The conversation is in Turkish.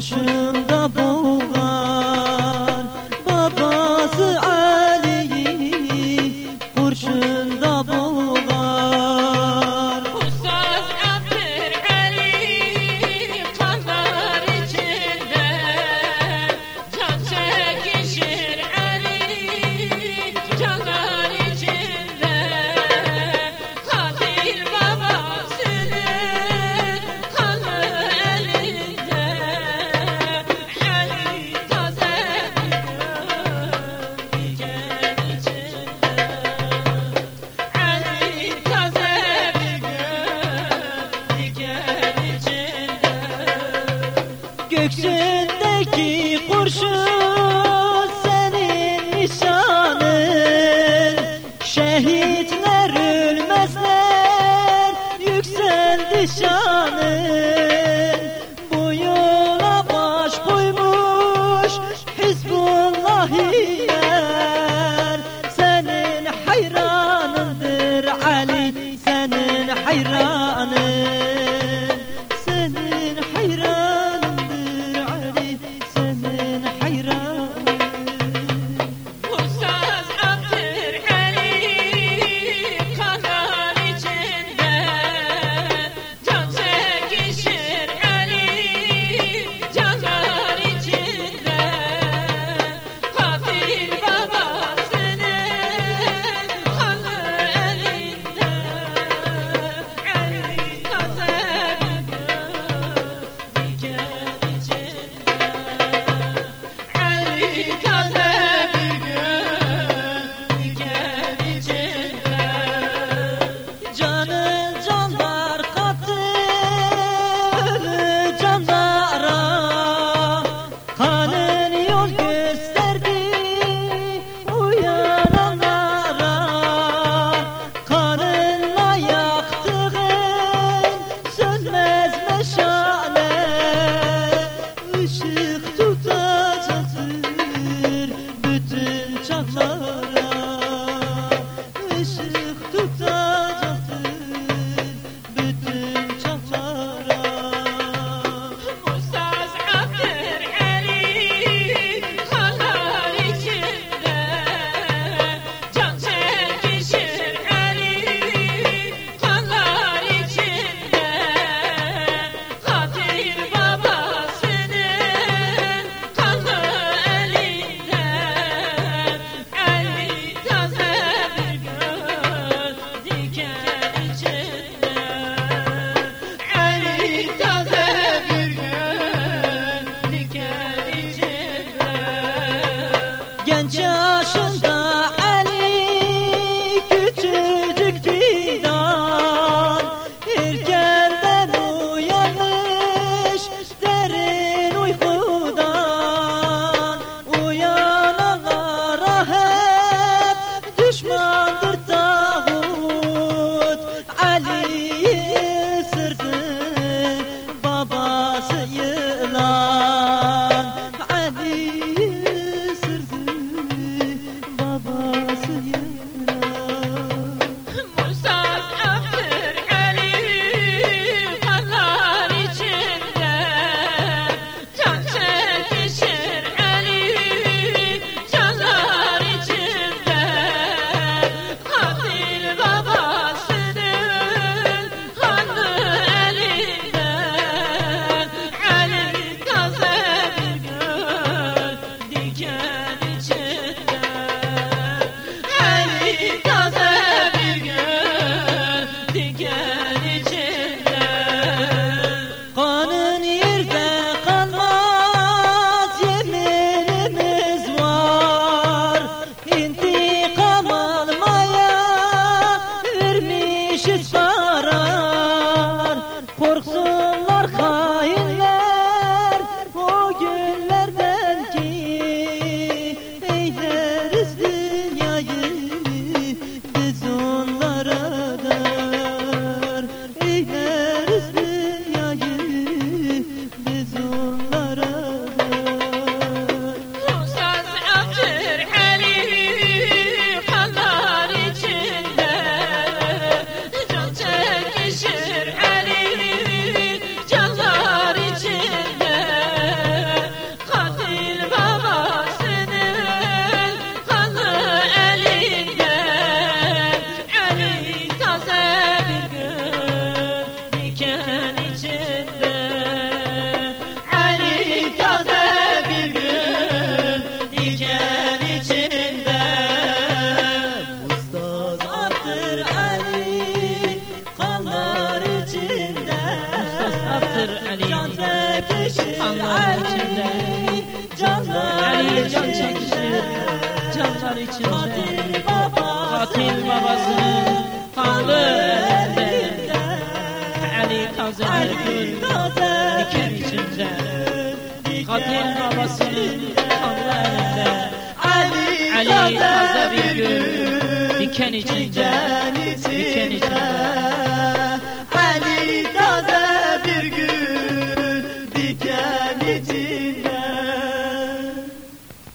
Ocean korksun Katil babasının kanlı elinde Ali taze gül diken içinde. Katil babasının kanlı elinde Ali taze bir gül diken içinde. Diken içinde